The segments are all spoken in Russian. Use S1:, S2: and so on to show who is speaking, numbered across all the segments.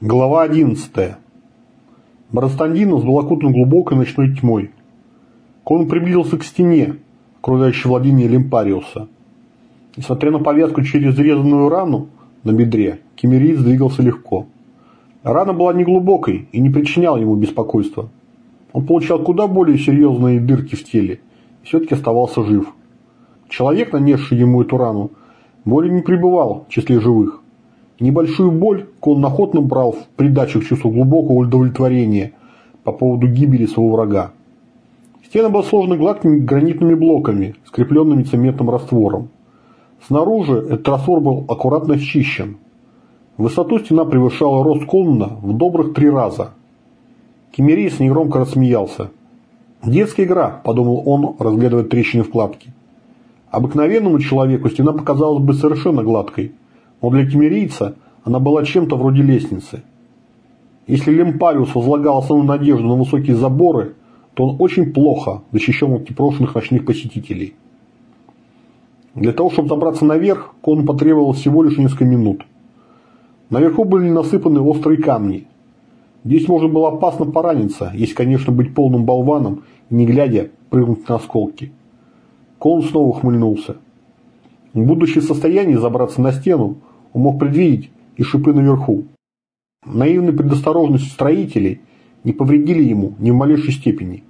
S1: Глава 11. Барастандинус был окутан глубокой ночной тьмой. Он приблизился к стене, окружающей владение Лимпариуса. Несмотря на повязку через резанную рану на бедре, Кемериец двигался легко. Рана была неглубокой и не причиняла ему беспокойства. Он получал куда более серьезные дырки в теле все-таки оставался жив. Человек, нанесший ему эту рану, более не пребывал в числе живых. Небольшую боль Кон охотно брал в придачу к чувству глубокого удовлетворения по поводу гибели своего врага. Стена была сложена гладкими гранитными блоками, скрепленными цементным раствором. Снаружи этот раствор был аккуратно счищен. Высоту стена превышала рост Конна в добрых три раза. Кемерийс негромко рассмеялся. «Детская игра», – подумал он, разглядывая трещины в кладке. Обыкновенному человеку стена показалась бы совершенно гладкой – но для кемерийца она была чем-то вроде лестницы. Если Лемпариус возлагал основную надежду на высокие заборы, то он очень плохо защищен от непрошенных ночных посетителей. Для того, чтобы забраться наверх, Кону потребовалось всего лишь несколько минут. Наверху были насыпаны острые камни. Здесь можно было опасно пораниться, если, конечно, быть полным болваном и, не глядя, прыгнуть на осколки. Кон снова ухмыльнулся. В состоянии забраться на стену, он мог предвидеть и шипы наверху. Наивная предосторожность строителей не повредили ему ни в малейшей степени.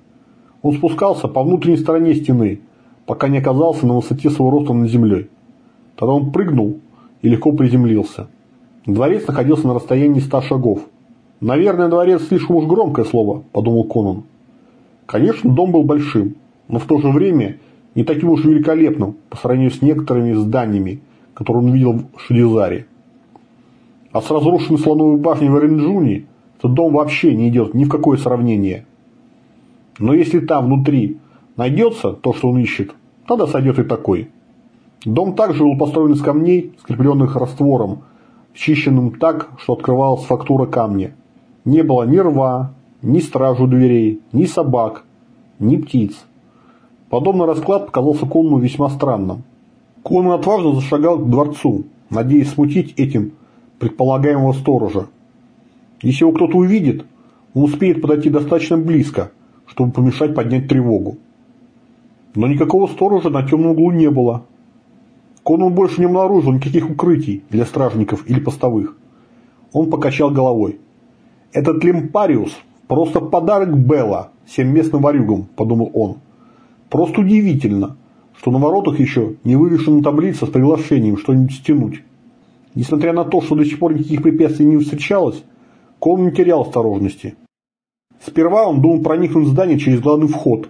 S1: Он спускался по внутренней стороне стены, пока не оказался на высоте своего роста над землей. Тогда он прыгнул и легко приземлился. Дворец находился на расстоянии ста шагов. «Наверное, дворец слишком уж громкое слово», – подумал Конан. Конечно, дом был большим, но в то же время не таким уж великолепным по сравнению с некоторыми зданиями, который он видел в Шадизаре. А с разрушенной слоновой башней в Оренджуне этот дом вообще не идет ни в какое сравнение. Но если там внутри найдется то, что он ищет, тогда сойдет и такой. Дом также был построен из камней, скрепленных раствором, чищенным так, что открывалась фактура камня. Не было ни рва, ни стражу дверей, ни собак, ни птиц. Подобный расклад показался Конну весьма странным. Конан отважно зашагал к дворцу, надеясь смутить этим предполагаемого сторожа. Если его кто-то увидит, он успеет подойти достаточно близко, чтобы помешать поднять тревогу. Но никакого сторожа на темном углу не было. Конан больше не обнаружил никаких укрытий для стражников или постовых. Он покачал головой. «Этот Лемпариус – просто подарок Белла всем местным ворюгам», – подумал он. «Просто удивительно, что на воротах еще не вывешена таблица с приглашением что-нибудь стянуть. Несмотря на то, что до сих пор никаких препятствий не встречалось, Кол не терял осторожности. Сперва он думал проникнуть в здание через главный вход,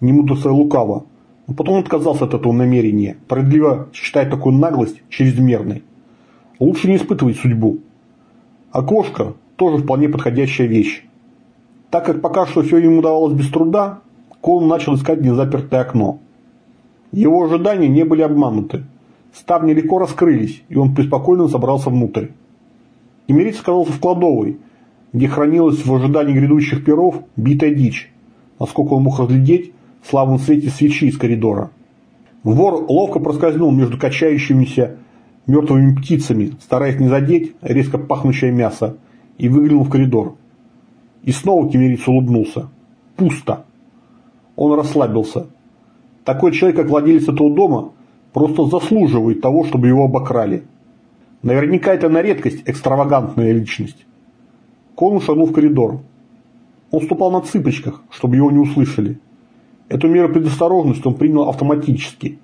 S1: не мудрствуя лукаво, но потом отказался от этого намерения, справедливо считая такую наглость чрезмерной. Лучше не испытывать судьбу. Окошко тоже вполне подходящая вещь. Так как пока что все ему удавалось без труда, Кол начал искать незапертое окно. Его ожидания не были обмануты. Ставни легко раскрылись, и он преспокойно забрался внутрь. Эмирит оказался в кладовой, где хранилась в ожидании грядущих перов битая дичь, насколько он мог разглядеть в слабом свете свечи из коридора. Вор ловко проскользнул между качающимися мертвыми птицами, стараясь не задеть резко пахнущее мясо, и выглянул в коридор. И снова Кемериц улыбнулся. Пусто. Он расслабился. Такой человек, как владелец этого дома, просто заслуживает того, чтобы его обокрали. Наверняка это на редкость экстравагантная личность. Конун шагнул в коридор. Он ступал на цыпочках, чтобы его не услышали. Эту меру предосторожности он принял автоматически.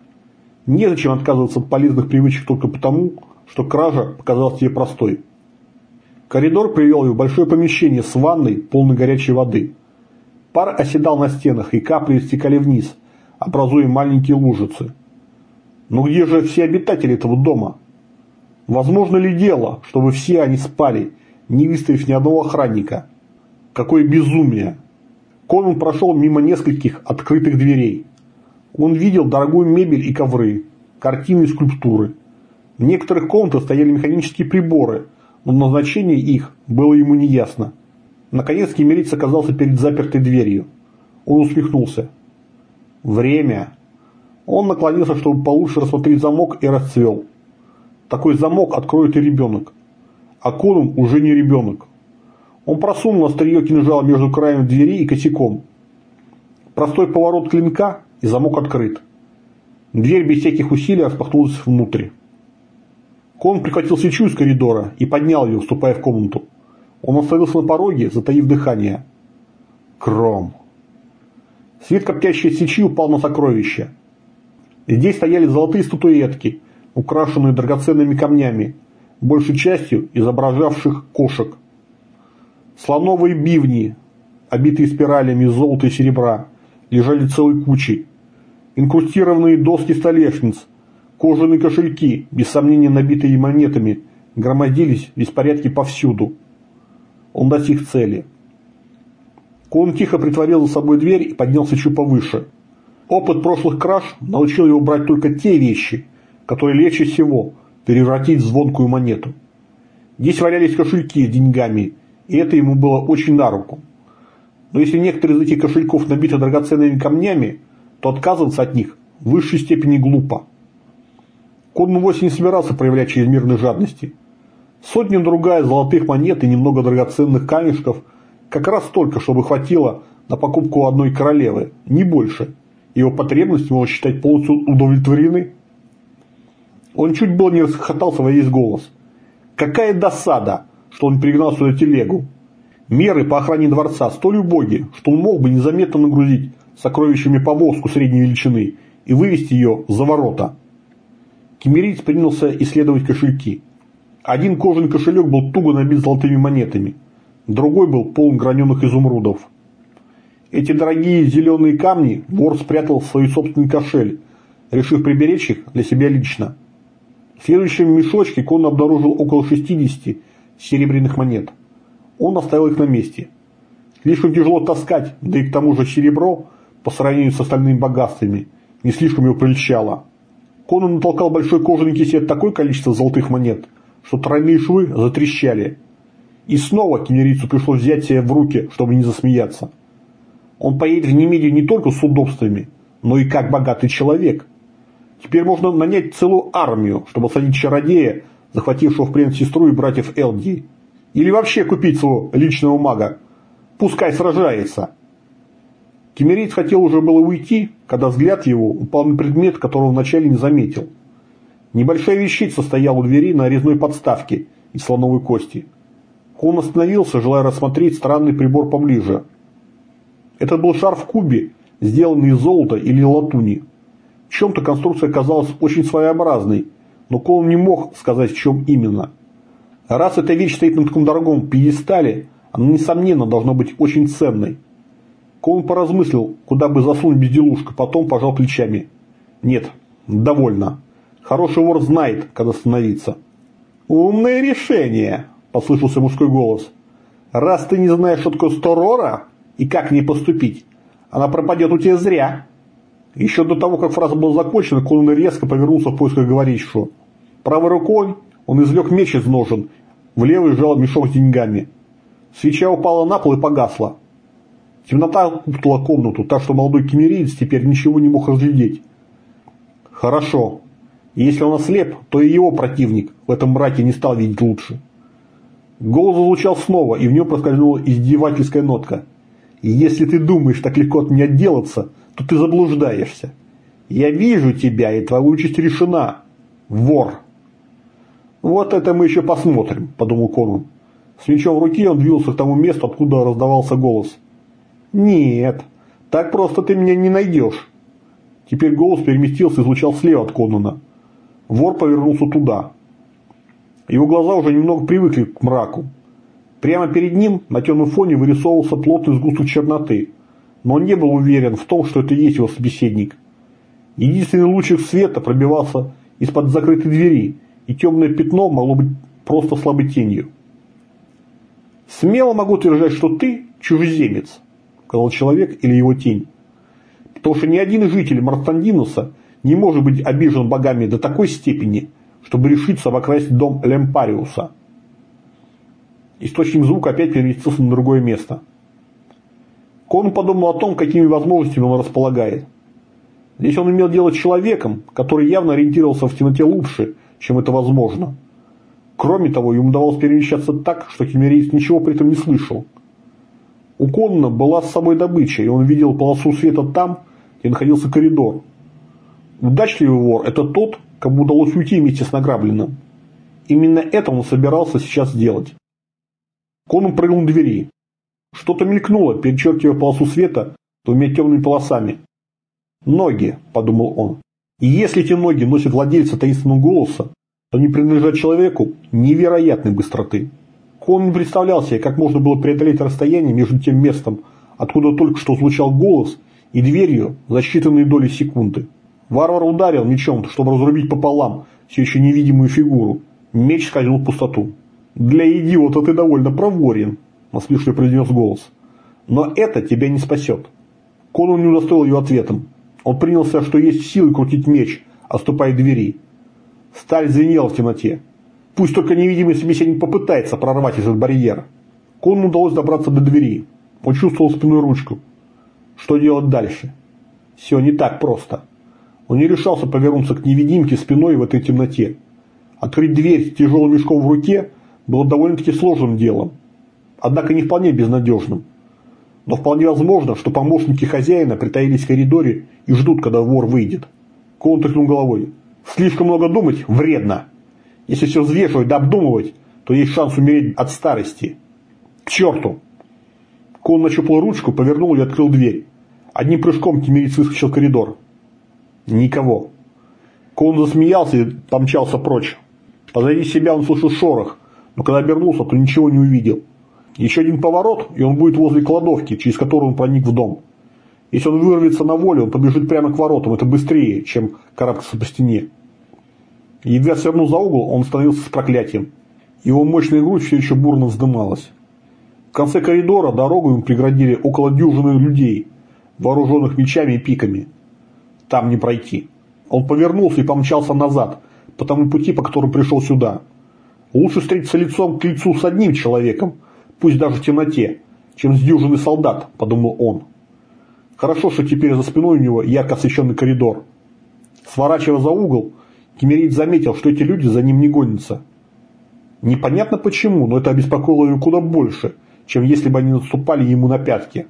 S1: Незачем отказываться от полезных привычек только потому, что кража показалась тебе простой. Коридор привел его в большое помещение с ванной, полной горячей воды. Пар оседал на стенах, и капли стекали вниз, образуя маленькие лужицы. Но где же все обитатели этого дома? Возможно ли дело, чтобы все они спали, не выставив ни одного охранника? Какое безумие! Конан прошел мимо нескольких открытых дверей. Он видел дорогую мебель и ковры, картины и скульптуры. В некоторых комнатах стояли механические приборы, но назначение их было ему неясно. Наконец Кемериц оказался перед запертой дверью. Он усмехнулся. Время. Он наклонился, чтобы получше рассмотреть замок и расцвел. Такой замок откроет и ребенок. А Конун уже не ребенок. Он просунул острие кинжала между краем двери и косяком. Простой поворот клинка, и замок открыт. Дверь без всяких усилий распахнулась внутрь. Кон прихватил свечу из коридора и поднял ее, вступая в комнату. Он остановился на пороге, затаив дыхание. Кром. Свет коптящей свечи упал на сокровища. Здесь стояли золотые статуэтки, украшенные драгоценными камнями, большей частью изображавших кошек. Слоновые бивни, обитые спиралями золота и серебра, лежали целой кучей. Инкрустированные доски столешниц, кожаные кошельки, без сомнения набитые монетами, громоздились в беспорядке повсюду. Он достиг цели. Кон тихо притворил за собой дверь и поднялся чуть повыше. Опыт прошлых краж научил его брать только те вещи, которые легче всего превратить в звонкую монету. Здесь валялись кошельки с деньгами, и это ему было очень на руку. Но если некоторые из этих кошельков набиты драгоценными камнями, то отказываться от них в высшей степени глупо. Конн вовсе не собирался проявлять чрезмерной жадности. Сотня-другая золотых монет и немного драгоценных камешков как раз столько, чтобы хватило на покупку одной королевы, не больше. Его потребности можно считать полностью удовлетворены. Он чуть было не расхохотался во весь голос. Какая досада! что он пригнал сюда телегу. Меры по охране дворца столь убоги, что он мог бы незаметно нагрузить сокровищами повозку средней величины и вывести ее за ворота. Кемериец принялся исследовать кошельки. Один кожаный кошелек был туго набит золотыми монетами, другой был полон граненых изумрудов. Эти дорогие зеленые камни вор спрятал в свой собственный кошель, решив приберечь их для себя лично. В следующем мешочке Кон обнаружил около 60 серебряных монет. Он оставил их на месте. Слишком тяжело таскать, да и к тому же серебро, по сравнению с остальными богатствами, не слишком его прельщало. Конан натолкал большой кожаный кисет такое количество золотых монет, что тройные швы затрещали. И снова кенерицу пришлось взять себя в руки, чтобы не засмеяться. Он поедет в Немедию не только с удобствами, но и как богатый человек. Теперь можно нанять целую армию, чтобы садить чародея захватившего в плен сестру и братьев Элди. Или вообще купить своего личного мага. Пускай сражается. Кемерейц хотел уже было уйти, когда взгляд его упал на предмет, которого вначале не заметил. Небольшая вещица стояла у двери на резной подставке из слоновой кости. Он остановился, желая рассмотреть странный прибор поближе. Это был шар в кубе, сделанный из золота или латуни. В чем-то конструкция казалась очень своеобразной – но Коул не мог сказать, в чем именно. Раз эта вещь стоит на таком дорогом пьедестале, она, несомненно, должна быть очень ценной. Коул поразмыслил, куда бы засунуть безделушку, потом пожал плечами. Нет, довольно. Хороший вор знает, когда остановиться. «Умное решение!» – послышался мужской голос. «Раз ты не знаешь, что такое сторора и как не поступить, она пропадет у тебя зря». Еще до того, как фраза была закончена, Конан резко повернулся в поисках говорящего. Правой рукой он извлек меч из ножен, в левый сжал мешок с деньгами. Свеча упала на пол и погасла. Темнота укутала комнату, так что молодой кемериец теперь ничего не мог разглядеть. Хорошо. Если он ослеп, то и его противник в этом мраке не стал видеть лучше. Голос зазвучал снова, и в нем проскользнула издевательская нотка. «Если ты думаешь так легко от меня отделаться, то ты заблуждаешься. Я вижу тебя, и твоя участь решена. Вор!» «Вот это мы еще посмотрим», – подумал Конан. С мечом в руке он двинулся к тому месту, откуда раздавался голос. «Нет, так просто ты меня не найдешь». Теперь голос переместился и звучал слева от Конана. Вор повернулся туда. Его глаза уже немного привыкли к мраку. Прямо перед ним на темном фоне вырисовывался плотный сгусток черноты, но он не был уверен в том, что это и есть его собеседник. Единственный лучик света пробивался из-под закрытой двери – и темное пятно могло быть просто слабой тенью. «Смело могу утверждать, что ты чужеземец», – сказал человек или его тень. «Потому что ни один житель Марстандинуса не может быть обижен богами до такой степени, чтобы решиться обокрасть дом Лемпариуса». Источник звука опять переместился на другое место. Кон подумал о том, какими возможностями он располагает. Здесь он имел дело с человеком, который явно ориентировался в темноте лучше, чем это возможно. Кроме того, ему удавалось перемещаться так, что кемериец ничего при этом не слышал. У Конна была с собой добыча, и он видел полосу света там, где находился коридор. Удачливый вор – это тот, кому удалось уйти вместе с награбленным. Именно это он собирался сейчас сделать. Конан прыгнул к двери. Что-то мелькнуло, перечеркивая полосу света двумя темными полосами. «Ноги», – подумал он. «И если эти ноги носят владельца таинственного голоса, то они принадлежат человеку невероятной быстроты». Конан не представлял себе, как можно было преодолеть расстояние между тем местом, откуда только что звучал голос, и дверью за считанные доли секунды. Варвар ударил мечом, чтобы разрубить пополам все еще невидимую фигуру. Меч скользнул в пустоту. «Для идиота ты довольно проворен», – насмешливо произнес голос. «Но это тебя не спасет». Конан не удостоил ее ответом. Он принялся, что есть силы крутить меч, оступая двери. Сталь звенела в темноте. Пусть только невидимый собеседник попытается прорвать этот барьер. Кону удалось добраться до двери. Он чувствовал спиной ручку. Что делать дальше? Все не так просто. Он не решался повернуться к невидимке спиной в этой темноте. Открыть дверь с тяжелым мешком в руке было довольно-таки сложным делом. Однако не вполне безнадежным. Но вполне возможно, что помощники хозяина притаились в коридоре и ждут, когда вор выйдет. Коун тряхнул головой. Слишком много думать вредно. Если все взвешивать да обдумывать, то есть шанс умереть от старости. К черту! Кон нащупал ручку, повернул и открыл дверь. Одним прыжком Тимирец выскочил в коридор. Никого. Кон засмеялся и помчался прочь. Позади себя он слышал шорох, но когда обернулся, то ничего не увидел. Еще один поворот, и он будет возле кладовки, через которую он проник в дом. Если он вырвется на волю, он побежит прямо к воротам. Это быстрее, чем карабкаться по стене. Едва свернул за угол, он становился с проклятием. Его мощная грудь все еще бурно вздымалась. В конце коридора дорогу им преградили около дюжины людей, вооруженных мечами и пиками. Там не пройти. Он повернулся и помчался назад, по тому пути, по которому пришел сюда. Лучше встретиться лицом к лицу с одним человеком, пусть даже в темноте, чем с дюжиной солдат, подумал он. Хорошо, что теперь за спиной у него ярко освещенный коридор. Сворачивая за угол, Кемерит заметил, что эти люди за ним не гонятся. Непонятно почему, но это обеспокоило его куда больше, чем если бы они наступали ему на пятки.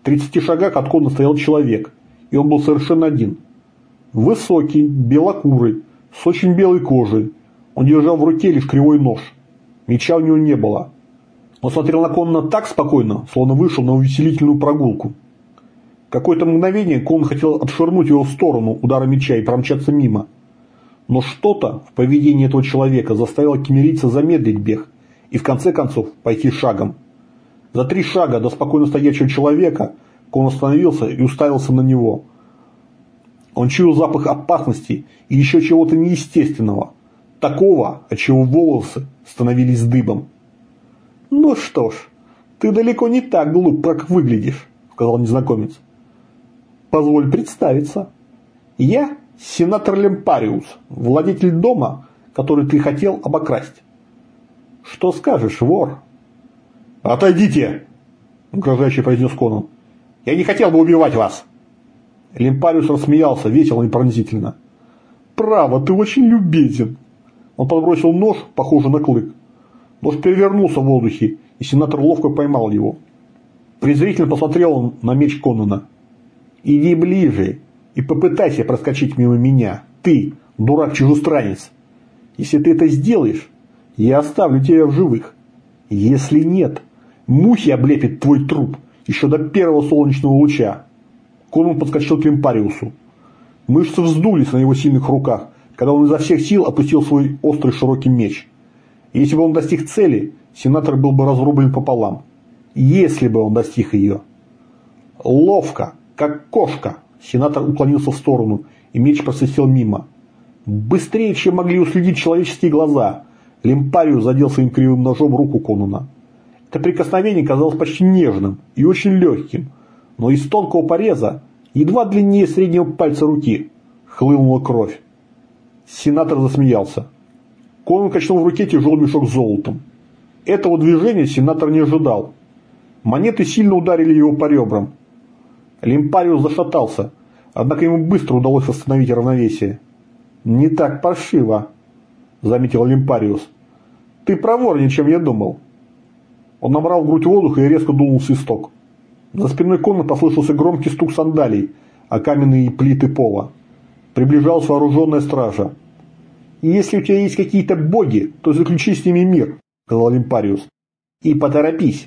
S1: В 30 шагах от Кона стоял человек, и он был совершенно один. Высокий, белокурый, с очень белой кожей. Он держал в руке лишь кривой нож. Меча у него не было. Он смотрел на Конна так спокойно, словно вышел на увеселительную прогулку. Какое-то мгновение Кон хотел отшвырнуть его в сторону удара меча и промчаться мимо. Но что-то в поведении этого человека заставило кемерийца замедлить бег и в конце концов пойти шагом. За три шага до спокойно стоящего человека Кон остановился и уставился на него. Он чуял запах опасности и еще чего-то неестественного. Такого, от чего волосы становились дыбом. «Ну что ж, ты далеко не так глуп, как выглядишь», – сказал незнакомец. «Позволь представиться. Я сенатор Лемпариус, владетель дома, который ты хотел обокрасть. Что скажешь, вор?» «Отойдите!» – угрожающе произнес Конан. «Я не хотел бы убивать вас!» Лемпариус рассмеялся, весело и пронзительно. «Право, ты очень любезен!» Он подбросил нож, похожий на клык. Нож перевернулся в воздухе, и сенатор ловко поймал его. Презрительно посмотрел он на меч Конана. «Иди ближе и попытайся проскочить мимо меня, ты, дурак-чужестранец. Если ты это сделаешь, я оставлю тебя в живых. Если нет, мухи облепят твой труп еще до первого солнечного луча». Конан подскочил к Лимпариусу. Мышцы вздулись на его сильных руках, когда он изо всех сил опустил свой острый широкий меч. Если бы он достиг цели, сенатор был бы разрублен пополам. Если бы он достиг ее. Ловко, как кошка, сенатор уклонился в сторону, и меч просвистел мимо. Быстрее, чем могли уследить человеческие глаза, Лемпариус задел своим кривым ножом руку Конуна. Это прикосновение казалось почти нежным и очень легким, но из тонкого пореза, едва длиннее среднего пальца руки, хлынула кровь. Сенатор засмеялся. Конан качнул в руке тяжелый мешок с золотом. Этого движения сенатор не ожидал. Монеты сильно ударили его по ребрам. Лимпариус зашатался. Однако ему быстро удалось восстановить равновесие. «Не так паршиво», – заметил Лимпариус. «Ты проворнее, чем я думал». Он набрал в грудь воздуха и резко дунул свисток. За спиной Кона послышался громкий стук сандалий о каменные плиты пола. Приближалась вооруженная стража. «Если у тебя есть какие-то боги, то заключи с ними мир», – сказал Лимпариус. «И поторопись».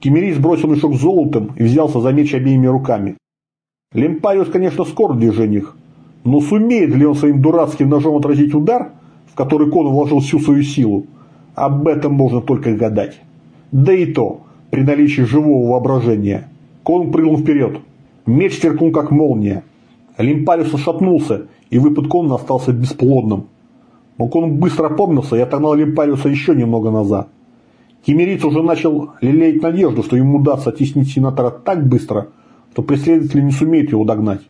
S1: Кемерий сбросил мешок золотом и взялся за меч обеими руками. Лемпариус, конечно, скор в движениях, но сумеет ли он своим дурацким ножом отразить удар, в который Кон вложил всю свою силу, об этом можно только гадать. Да и то, при наличии живого воображения. Кон прыгнул вперед. Меч сверкнул, как молния. Лимпариус шатнулся, и выпад Конна остался бесплодным. Но Кон быстро опомнился и отогнал Лимпариуса еще немного назад. Кемериц уже начал лелеять надежду, что ему удастся оттеснить сенатора так быстро, что преследователи не сумеют его догнать.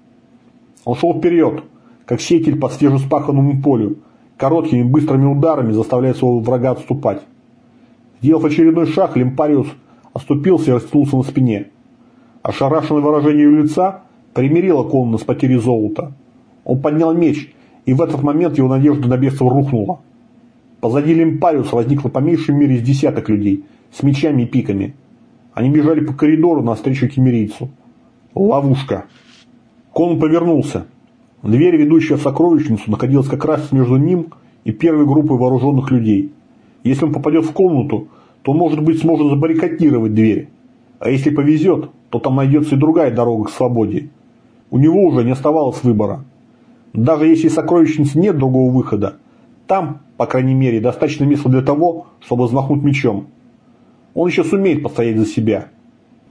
S1: Он шел вперед, как сеятель по свежеспаханному полю, короткими быстрыми ударами заставляя своего врага отступать. Сделав очередной шаг, Лимпариус оступился и растянулся на спине. Ошарашенное выражение его лица примирило Конна с потерей золота. Он поднял меч, и в этот момент его надежда на бегство рухнула. Позади Лимпариуса возникло по меньшей мере из десяток людей с мечами и пиками. Они бежали по коридору навстречу кемерийцу. Ловушка. Кон повернулся. Дверь, ведущая в сокровищницу, находилась как раз между ним и первой группой вооруженных людей. Если он попадет в комнату, то, может быть, сможет забаррикадировать дверь. А если повезет, то там найдется и другая дорога к свободе. У него уже не оставалось выбора. Даже если сокровищницы нет другого выхода, там, по крайней мере, достаточно места для того, чтобы взмахнуть мечом. Он еще сумеет постоять за себя.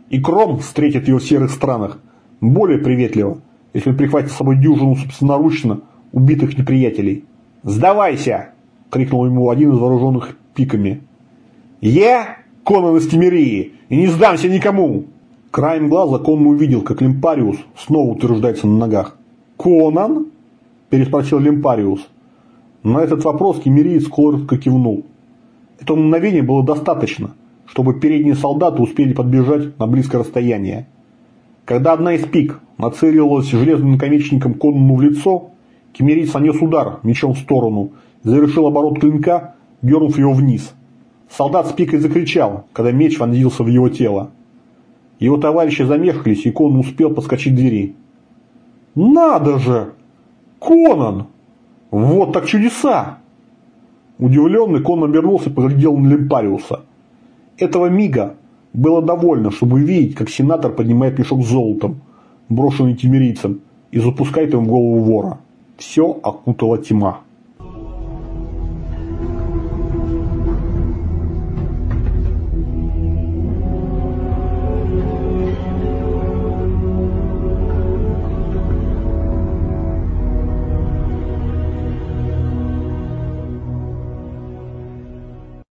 S1: И Кром встретит его в серых странах более приветливо, если он прихватит с собой дюжину собственноручно убитых неприятелей. «Сдавайся!» – крикнул ему один из вооруженных пиками. «Я Конан из Тимерии и не сдамся никому!» Краем глаза Конан увидел, как Лимпариус снова утверждается на ногах. «Конан?» – переспросил Лимпариус. На этот вопрос кемериец коротко кивнул. Этого мгновения было достаточно – чтобы передние солдаты успели подбежать на близкое расстояние. Когда одна из пик нацелилась железным наконечником конному в лицо, кемерийц нанес удар мечом в сторону, завершил оборот клинка, дернув его вниз. Солдат с пикой закричал, когда меч вонзился в его тело. Его товарищи замешкались, и Конан успел подскочить к двери. «Надо же! Конан! Вот так чудеса!» Удивленный Конан обернулся и поглядел на Лемпариуса. Этого мига было довольно, чтобы видеть, как сенатор поднимает мешок с золотом, брошенный тимирийцем, и запускает им в голову вора. Все окутала тьма.